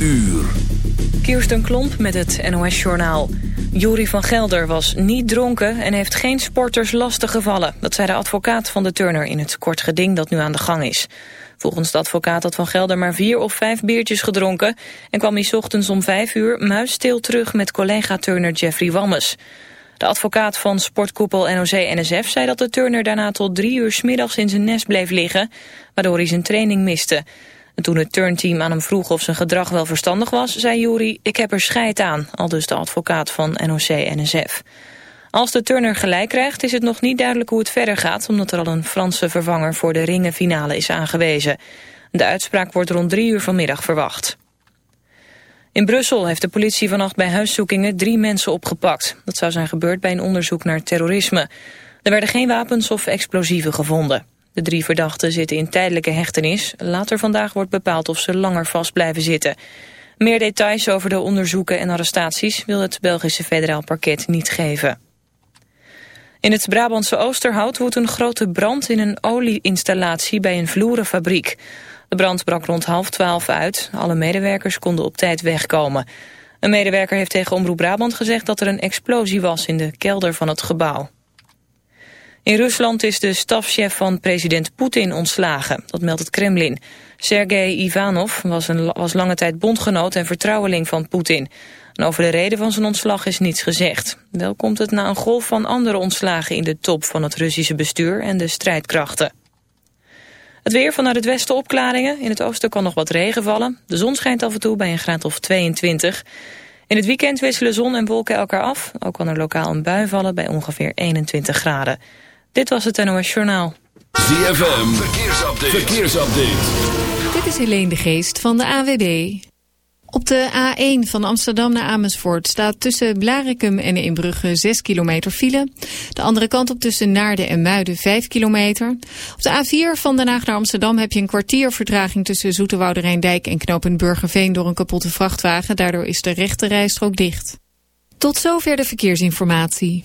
uur. Kirsten Klomp met het NOS-journaal. Jury van Gelder was niet dronken en heeft geen sporters lastig gevallen. Dat zei de advocaat van de Turner in het kort geding dat nu aan de gang is. Volgens de advocaat had Van Gelder maar vier of vijf biertjes gedronken... en kwam hij ochtends om vijf uur muisstil terug met collega-turner Jeffrey Wammes. De advocaat van sportkoepel NOC-NSF zei dat de turner daarna tot drie uur s middags in zijn nest bleef liggen... waardoor hij zijn training miste. En toen het turnteam aan hem vroeg of zijn gedrag wel verstandig was... zei Jury, ik heb er scheid aan, al dus de advocaat van NOC-NSF. Als de turner gelijk krijgt is het nog niet duidelijk hoe het verder gaat... omdat er al een Franse vervanger voor de ringenfinale is aangewezen. De uitspraak wordt rond drie uur vanmiddag verwacht. In Brussel heeft de politie vannacht bij huiszoekingen drie mensen opgepakt. Dat zou zijn gebeurd bij een onderzoek naar terrorisme. Er werden geen wapens of explosieven gevonden. De drie verdachten zitten in tijdelijke hechtenis. Later vandaag wordt bepaald of ze langer vast blijven zitten. Meer details over de onderzoeken en arrestaties wil het Belgische federaal parket niet geven. In het Brabantse Oosterhout woedt een grote brand in een olieinstallatie bij een vloerenfabriek. De brand brak rond half twaalf uit. Alle medewerkers konden op tijd wegkomen. Een medewerker heeft tegen Omroep Brabant gezegd dat er een explosie was in de kelder van het gebouw. In Rusland is de stafchef van president Poetin ontslagen. Dat meldt het Kremlin. Sergei Ivanov was, een, was lange tijd bondgenoot en vertrouweling van Poetin. En over de reden van zijn ontslag is niets gezegd. Wel komt het na een golf van andere ontslagen in de top van het Russische bestuur en de strijdkrachten. Het weer vanuit het westen opklaringen. In het oosten kan nog wat regen vallen. De zon schijnt af en toe bij een graad of 22. In het weekend wisselen zon en wolken elkaar af. Ook kan er lokaal een bui vallen bij ongeveer 21 graden. Dit was het NOS Journaal. ZFM, verkeersupdate. verkeersupdate. Dit is Helene de Geest van de AWB. Op de A1 van Amsterdam naar Amersfoort staat tussen Blarikum en Inbrugge 6 kilometer file. De andere kant op tussen Naarden en Muiden 5 kilometer. Op de A4 van Den Haag naar Amsterdam heb je een kwartier vertraging tussen Zoeterwoude Rijndijk en Knopen Burgerveen door een kapotte vrachtwagen. Daardoor is de rechte rijstrook dicht. Tot zover de verkeersinformatie.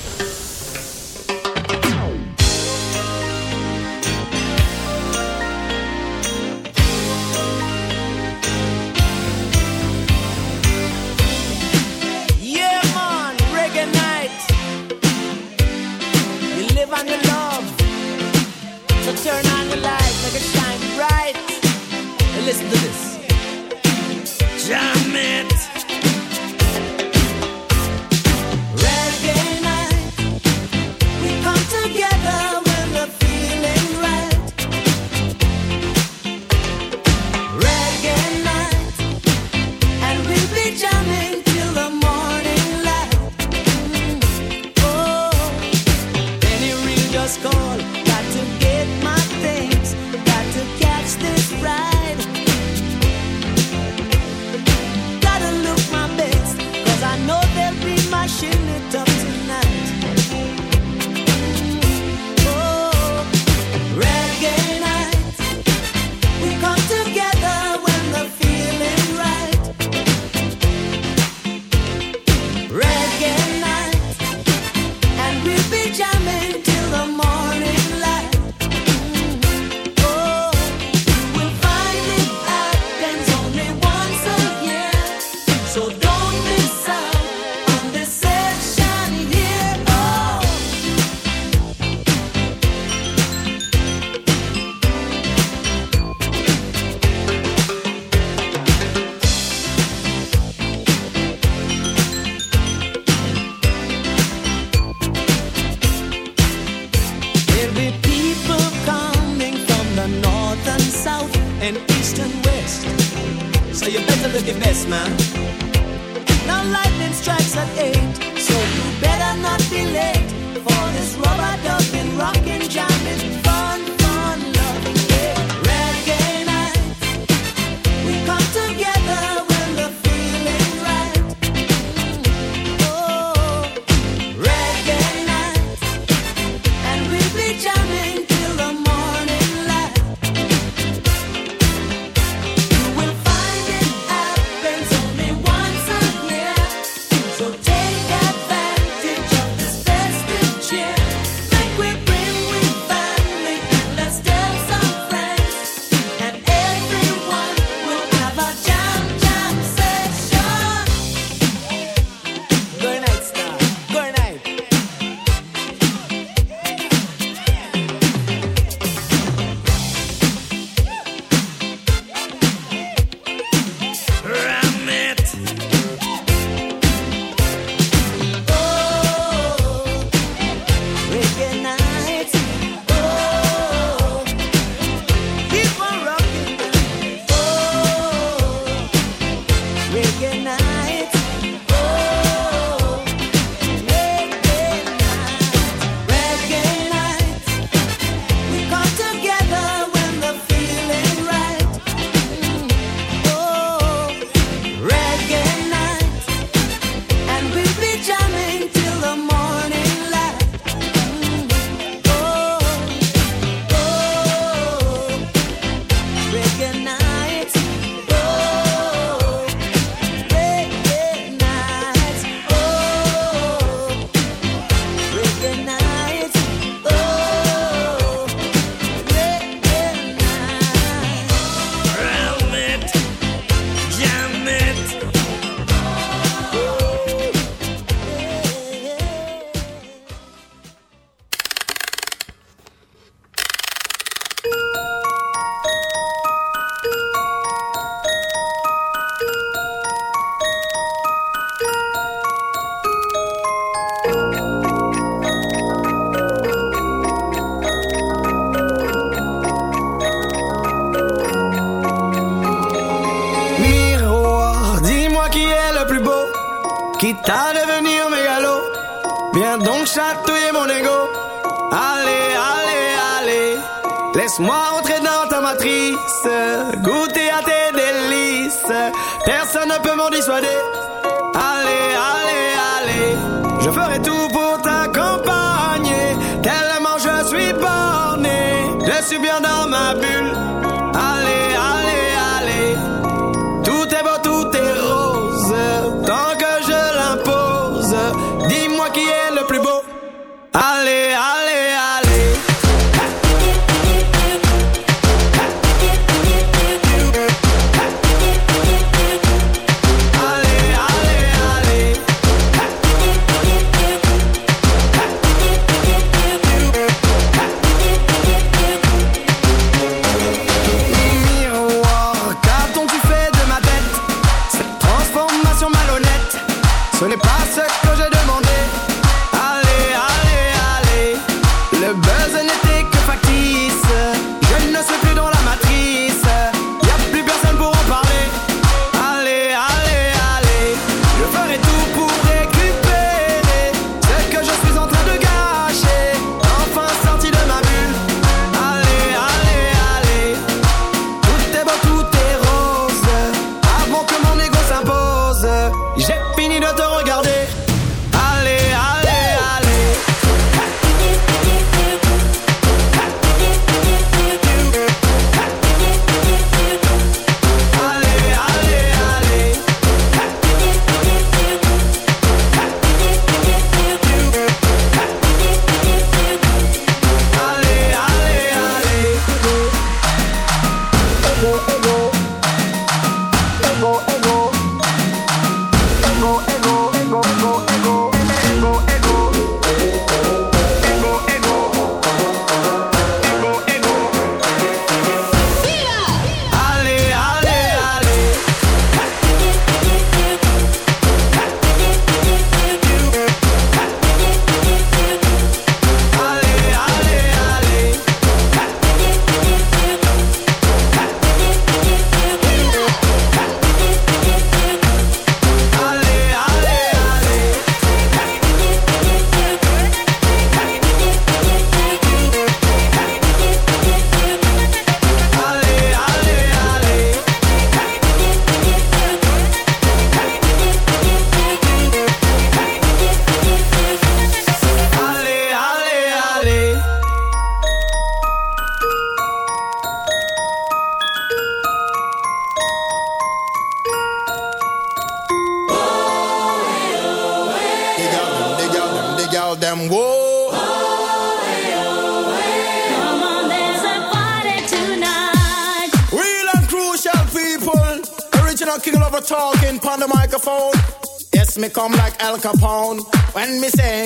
Je ferai tout pour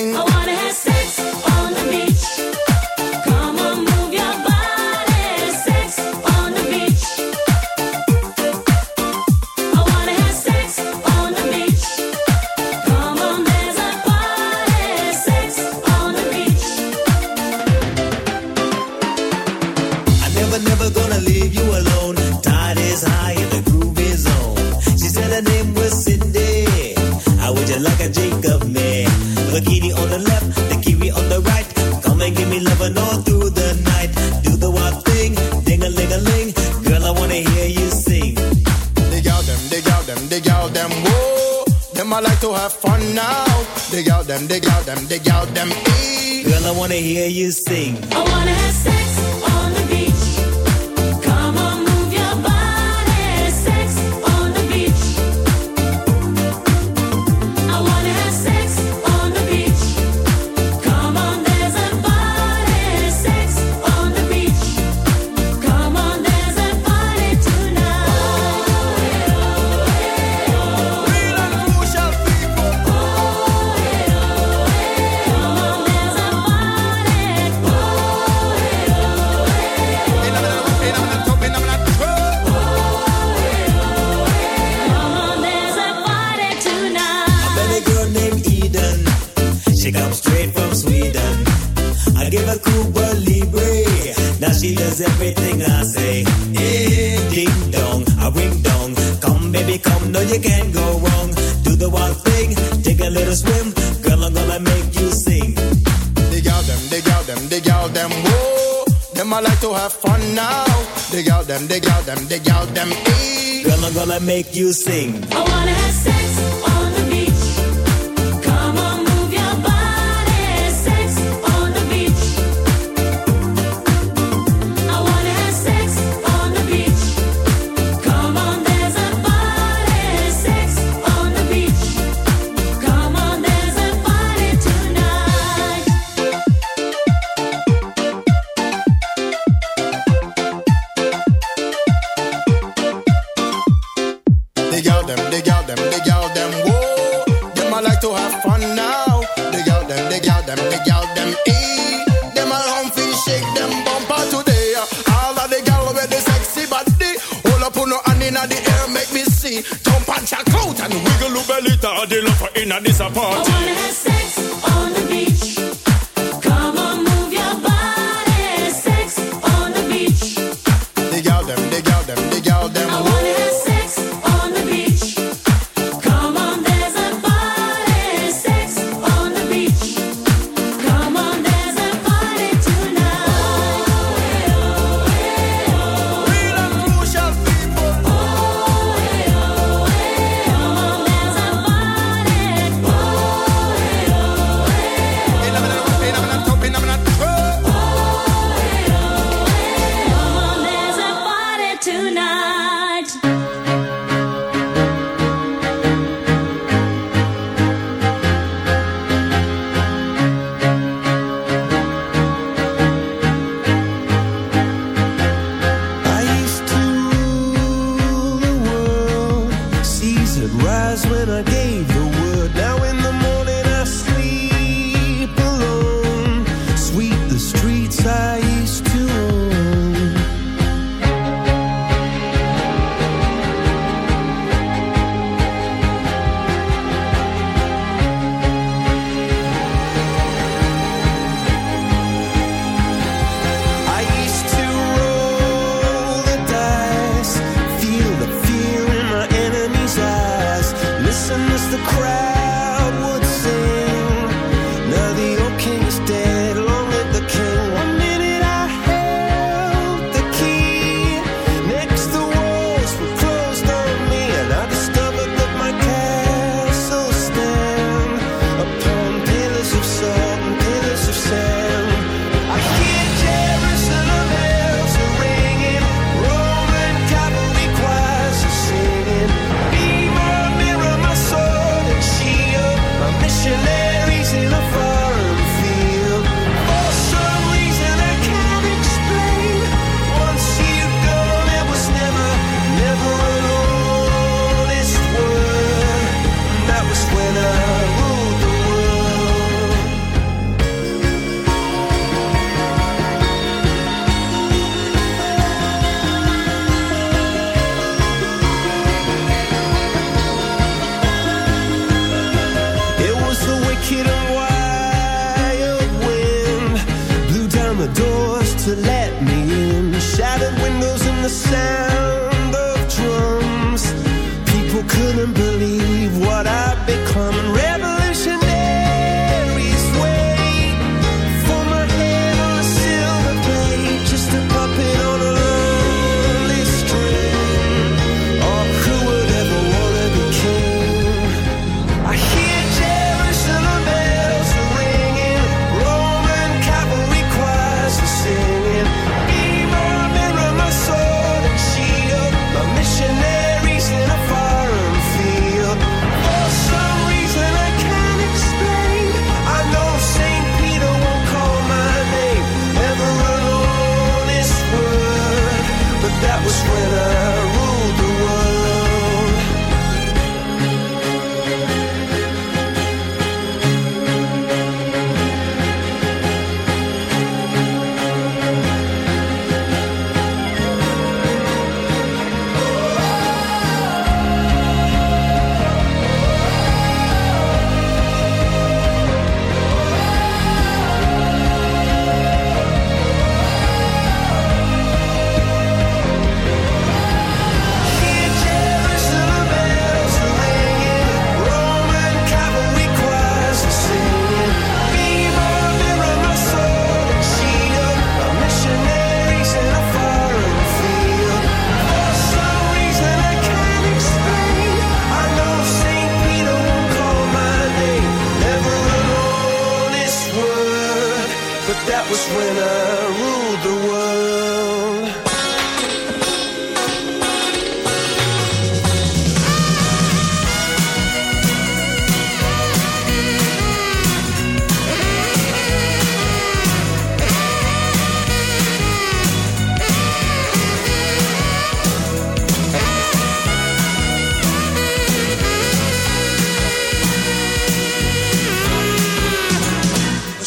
thing. Oh, sing. y'all them. Girl, I'm gonna make you sing. I wanna have sex. apart.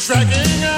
dragging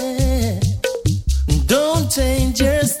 changes.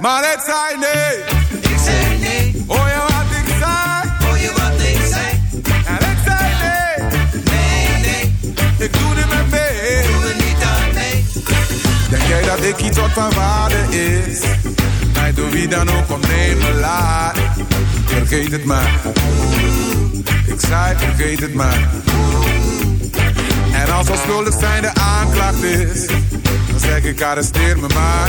Maar het zei nee. Ik zei nee, Hoor je wat ik zei? hoor je wat ik zei? En ik zei nee. Nee, nee, Ik doe niet meer mee. doe er niet aan mee. Denk jij dat ik iets wat van waarde is? Mij door wie dan ook om nemen laat. Vergeet het maar. Ik zei vergeet het maar. En als al schuldig zijn de aanklacht is, dan zeg ik arresteer me maar.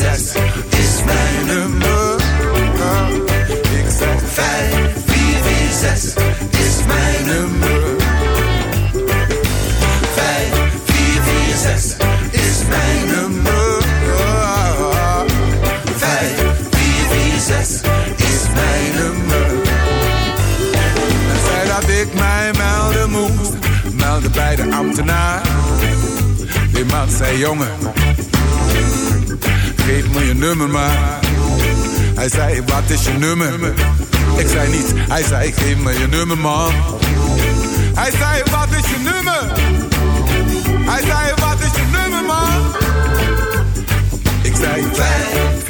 zes is mijn nummer. Ik zeg vijf, vier, vier, zes is mijn nummer. Vijf, vier, vier, zes is mijn nummer. Vijf, vier, vier, zes is mijn nummer. Hij zei dat ik mij melden moest, melden bij de ambtenaar. Die man zei jongen geef me je nummer maar. Hij zei, wat is je nummer? Ik zei niets, hij zei, geef me je nummer man. Hij zei, wat is je nummer? Hij zei, wat is je nummer man? Ik zei, vijf.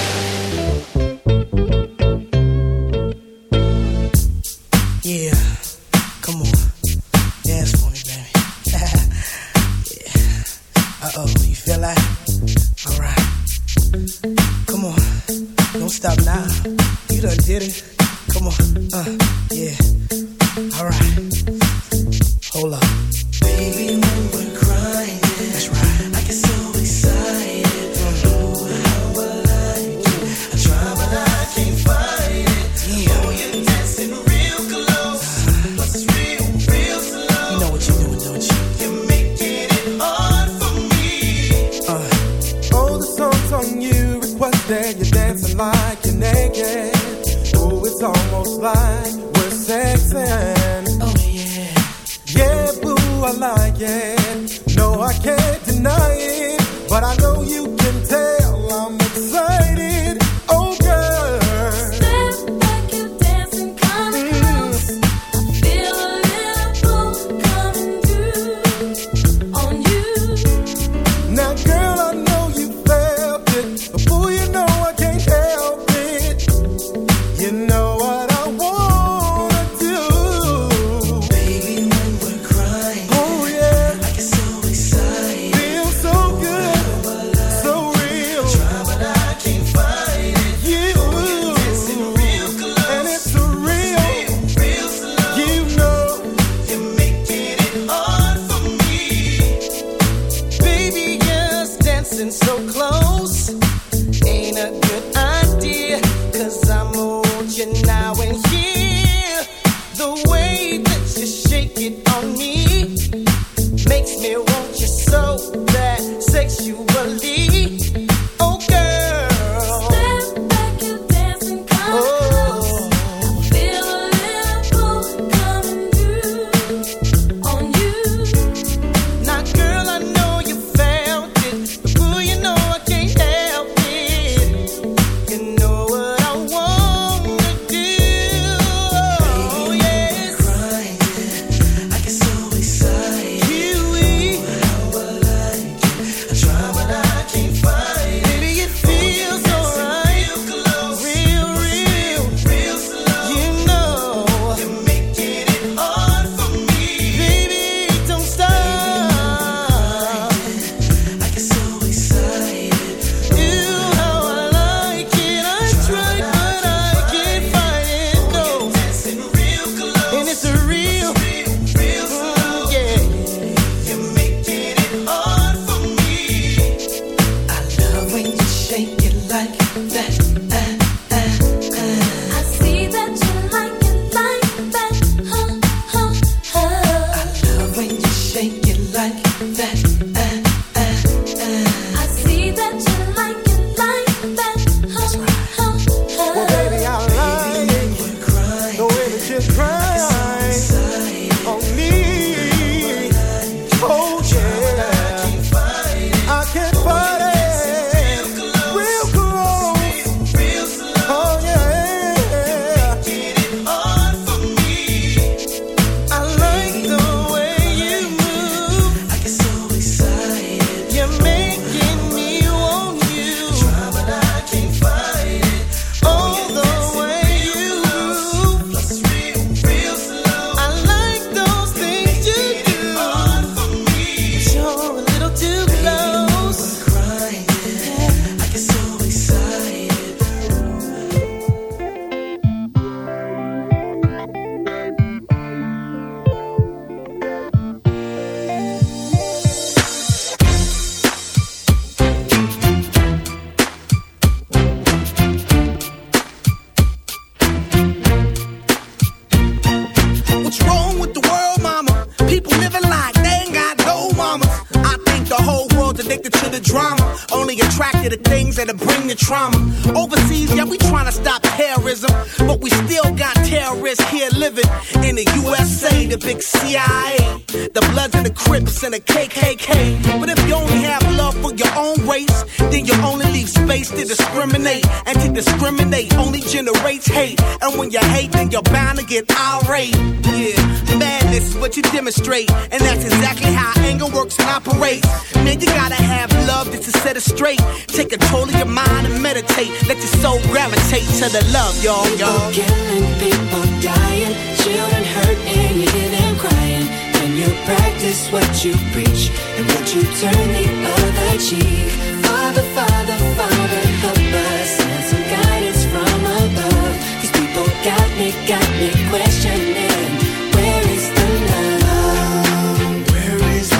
You preach and what you turn the other cheek. Father, Father, Father, help us send some guidance from above. These people got me, got me questioning. Where is the love? Where is the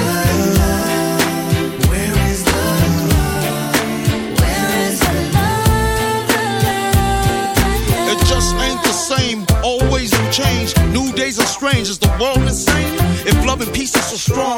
love? Where is the love? Where is the love? It just ain't the same. Always in change. New days are strange. Is the world insane? If love and peace is so strong,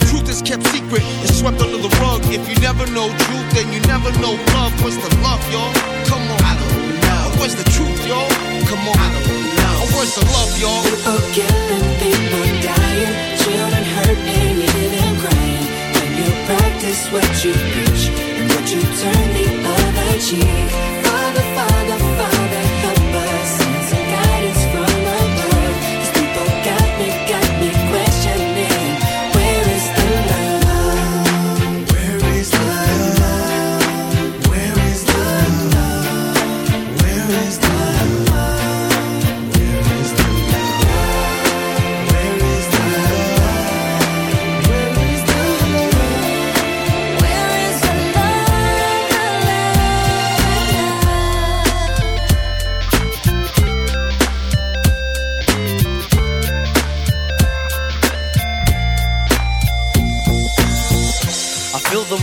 truth is kept secret, it's swept under the rug. If you never know truth, then you never know love. Where's the love, y'all? Come on. I don't know. Where's the truth, y'all? Come on. I don't know. Where's the love, y'all? People killing, people dying, children hurt and you hear them crying. When you practice what you preach and what you turn the other cheek.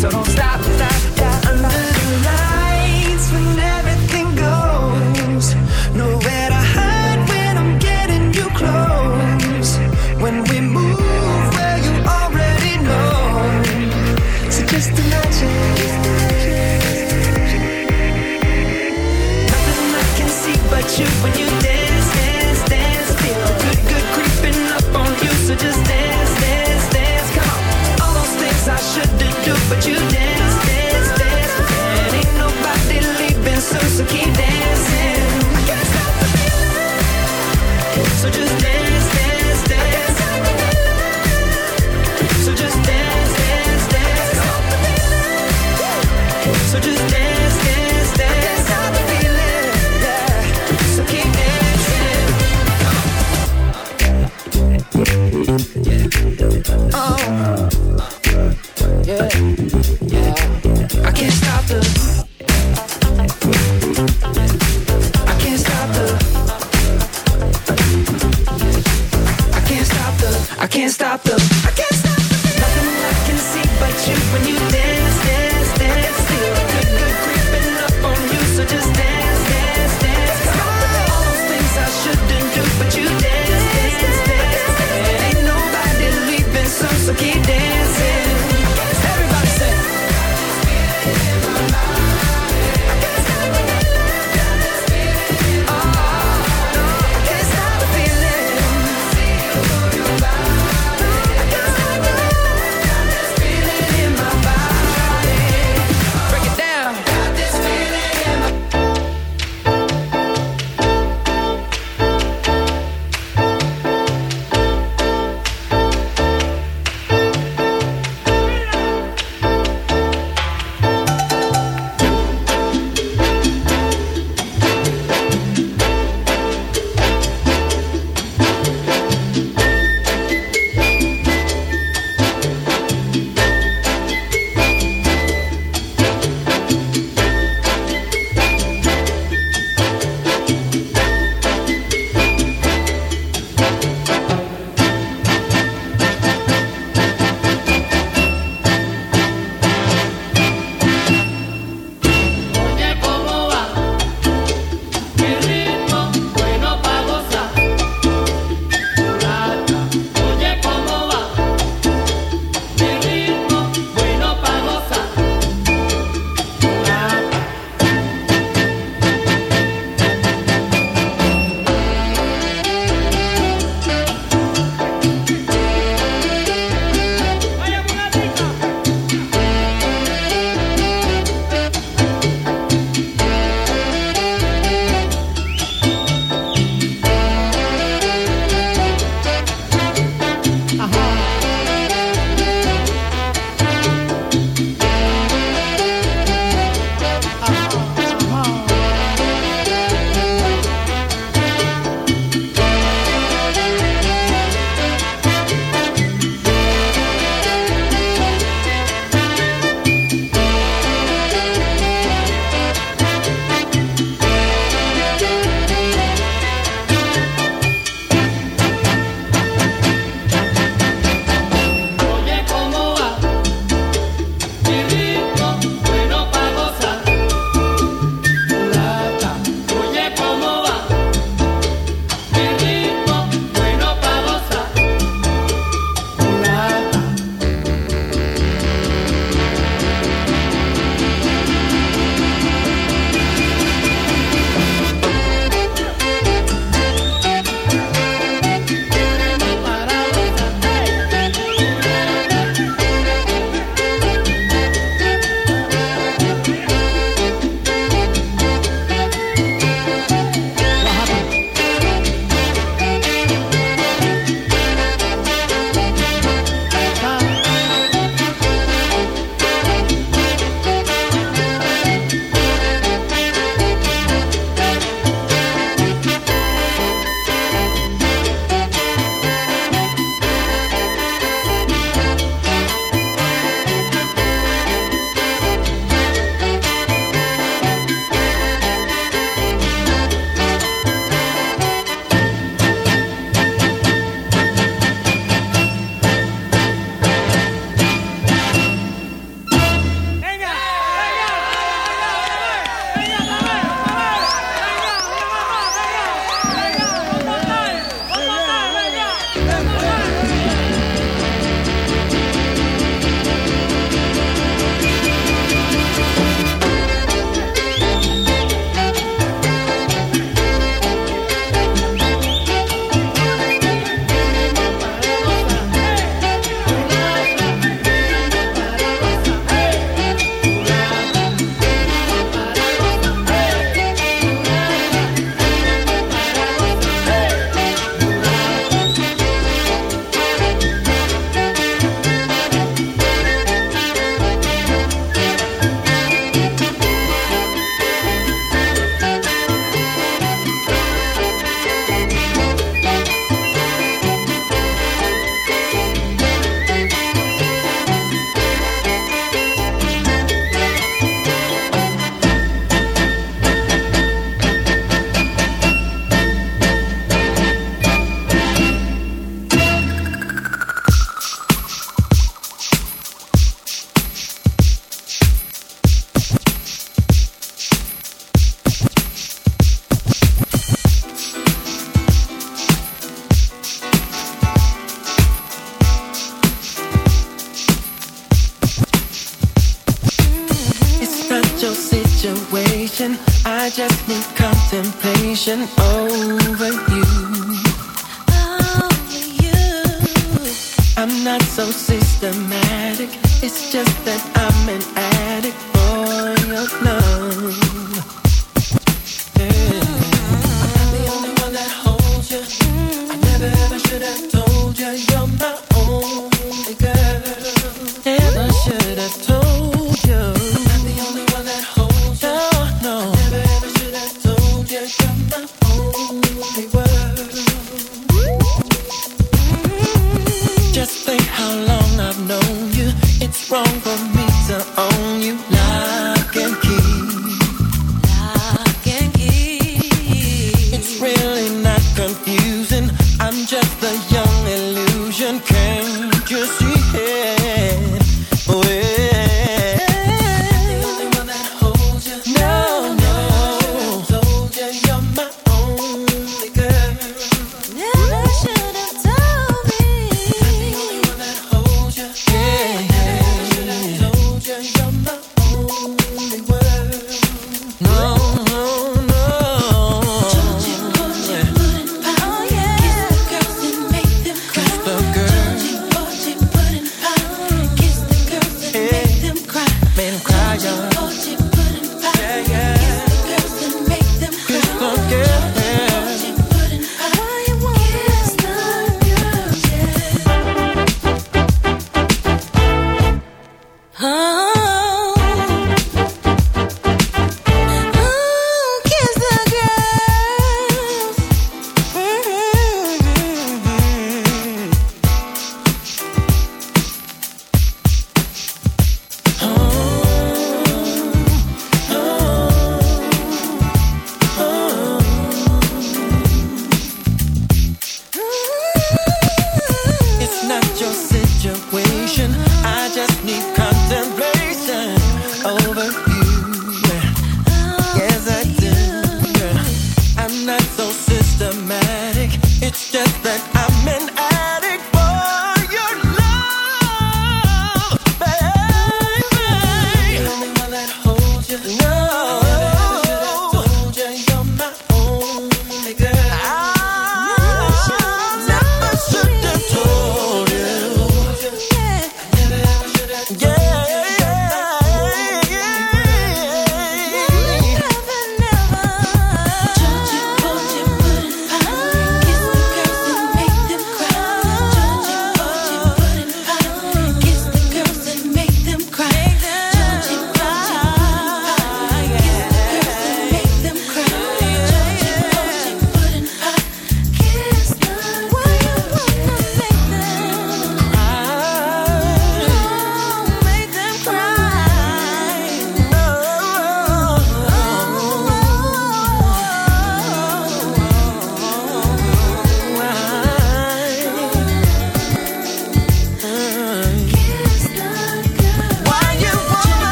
So don't stop, stop, stop. Under the lights when everything goes, nowhere to hide when I'm getting you close. When we move where you already know, so just imagine. Nothing I can see but you when you dance, dance, dance. Feel good, good creeping up on you, so just dance, but you